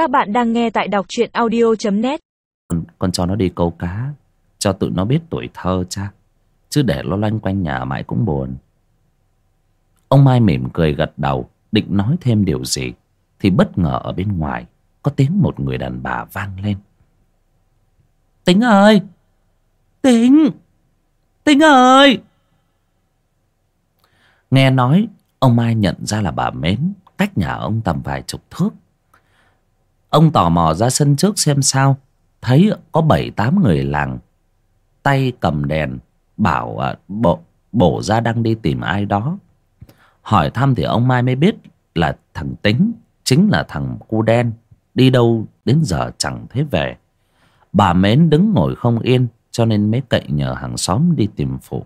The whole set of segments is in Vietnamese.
Các bạn đang nghe tại đọc truyện audio.net con, cho nó đi câu cá Cho tụi nó biết tuổi thơ cha Chứ để nó loanh quanh nhà mãi cũng buồn. Ông Mai mỉm cười gật đầu Định nói thêm điều gì Thì bất ngờ ở bên ngoài Có tiếng một người đàn bà vang lên. Tính ơi! Tính! Tính ơi! Nghe nói Ông Mai nhận ra là bà Mến Cách nhà ông tầm vài chục thước. Ông tò mò ra sân trước xem sao. Thấy có bảy tám người làng Tay cầm đèn Bảo à, bộ, bổ ra đang đi tìm ai đó. Hỏi thăm thì ông Mai mới biết Là thằng Tính Chính là thằng cu đen. Đi đâu đến giờ chẳng thấy về. Bà Mến đứng ngồi không yên Cho nên mới cậy nhờ hàng xóm đi tìm phụ.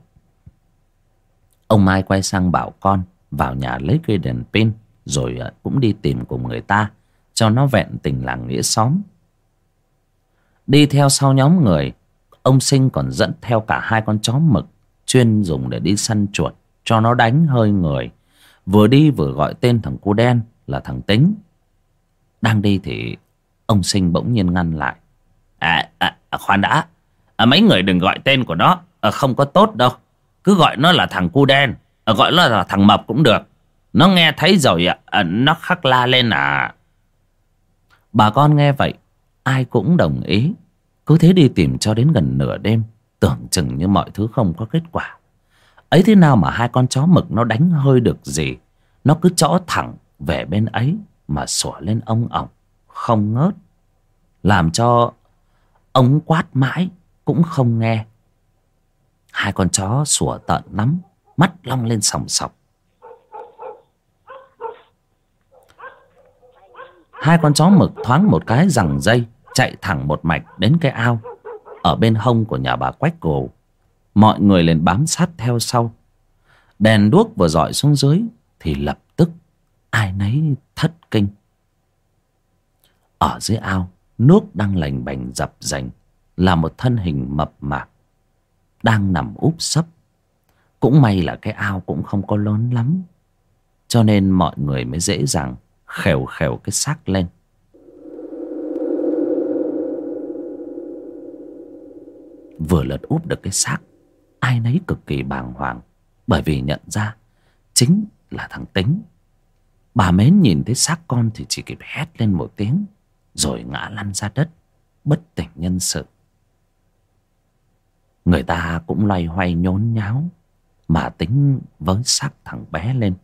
Ông Mai quay sang bảo con Vào nhà lấy cây đèn pin Rồi à, cũng đi tìm cùng người ta. Cho nó vẹn tình làng nghĩa xóm. Đi theo sau nhóm người Ông Sinh còn dẫn theo cả hai con chó mực Chuyên dùng để đi săn chuột Cho nó đánh hơi người. Vừa đi vừa gọi tên thằng cu đen Là thằng Tính. Đang đi thì Ông Sinh bỗng nhiên ngăn lại. À, à, à khoan đã. À, Mấy người đừng gọi tên của nó. À, Không có tốt đâu. Cứ gọi nó là thằng cu đen. À, Gọi nó là thằng mập cũng được. Nó nghe thấy rồi à, Nó khắc la lên à. Bà con nghe vậy, Ai cũng đồng ý. Cứ thế đi tìm cho đến gần nửa đêm, Tưởng chừng như mọi thứ không có kết quả. Ấy thế nào mà hai con chó mực nó đánh hơi được gì? Nó cứ chõ thẳng về bên ấy Mà sủa lên ông ổng, Không ngớt. Làm cho ông quát mãi Cũng không nghe. Hai con chó sủa tợn lắm, Mắt long lên sòng sọc. Hai con chó mực thoáng một cái rằng dây, Chạy thẳng một mạch đến cái ao, Ở bên hông của nhà bà Quách Cồ. Mọi người liền bám sát theo sau. Đèn đuốc vừa dọi xuống dưới Thì lập tức Ai nấy thất kinh. Ở dưới ao, Nước đang lành bành dập dành, Là một thân hình mập mạp, Đang nằm úp sấp. Cũng may là cái ao cũng không có lớn lắm, Cho nên mọi người mới dễ dàng Khều khều cái xác lên. Vừa lật úp được cái xác, Ai nấy cực kỳ bàng hoàng, Bởi vì nhận ra Chính là thằng Tính. Bà Mến nhìn thấy xác con Thì chỉ kịp hét lên một tiếng, Rồi ngã lăn ra đất, Bất tỉnh nhân sự. Người ta cũng loay hoay nhốn nháo, Mà tính với xác thằng bé lên.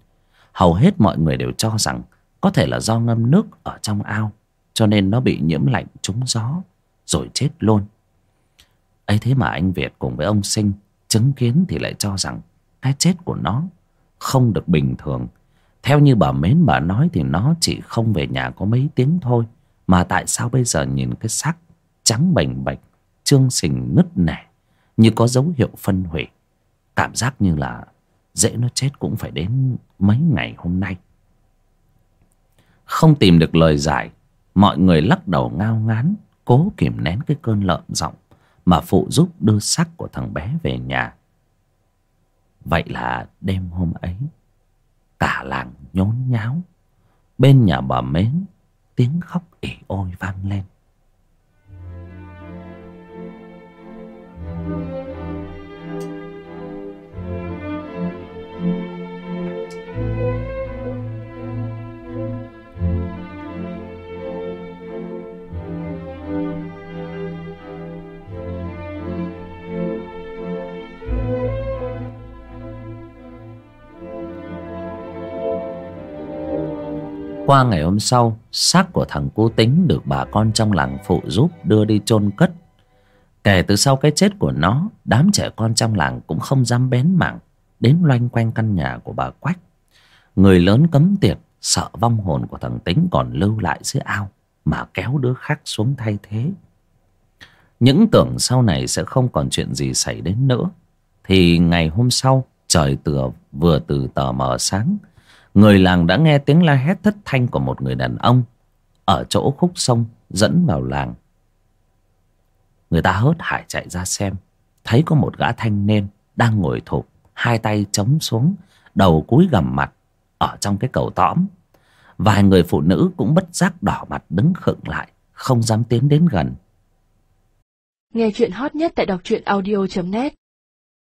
Hầu hết mọi người đều cho rằng có thể là do ngâm nước ở trong ao, Cho nên nó bị nhiễm lạnh trúng gió, Rồi chết luôn. Ấy thế mà anh Việt cùng với ông Sinh Chứng kiến thì lại cho rằng Cái chết của nó không được bình thường. Theo như bà Mến bà nói Thì nó chỉ không về nhà có mấy tiếng thôi, Mà tại sao bây giờ nhìn cái xác Trắng bềnh bạch, Trương sình nứt nẻ, Như có dấu hiệu phân hủy? Cảm giác như là Dễ nó chết cũng phải đến mấy ngày hôm nay. Không tìm được lời giải, Mọi người lắc đầu ngao ngán, Cố kiềm nén cái cơn lợn giọng Mà phụ giúp đưa xác của thằng bé về nhà. Vậy là đêm hôm ấy, Cả làng nhốn nháo. Bên nhà bà Mến, Tiếng khóc ỉ ôi vang lên. Qua ngày hôm sau, xác của thằng cô tính được bà con trong làng phụ giúp đưa đi chôn cất. Kể từ sau cái chết của nó, Đám trẻ con trong làng cũng không dám bén mảng Đến loanh quanh căn nhà của bà Quách. Người lớn cấm tiệc Sợ vong hồn của thằng Tính còn lưu lại dưới ao Mà kéo đứa khác xuống thay thế. Những tưởng sau này sẽ không còn chuyện gì xảy đến nữa. Thì ngày hôm sau, Trời tựa, vừa từ tờ mờ sáng Người làng đã nghe tiếng la hét thất thanh của một người đàn ông Ở chỗ khúc sông dẫn vào làng. Người ta hớt hải chạy ra xem, Thấy có một gã thanh niên đang ngồi thụp, Hai tay chống xuống, Đầu cúi gằm mặt Ở trong cái cầu tõm. Vài người phụ nữ cũng bất giác đỏ mặt đứng khựng lại, không dám tiến đến gần. Nghe chuyện hot nhất tại đọc truyện audio.net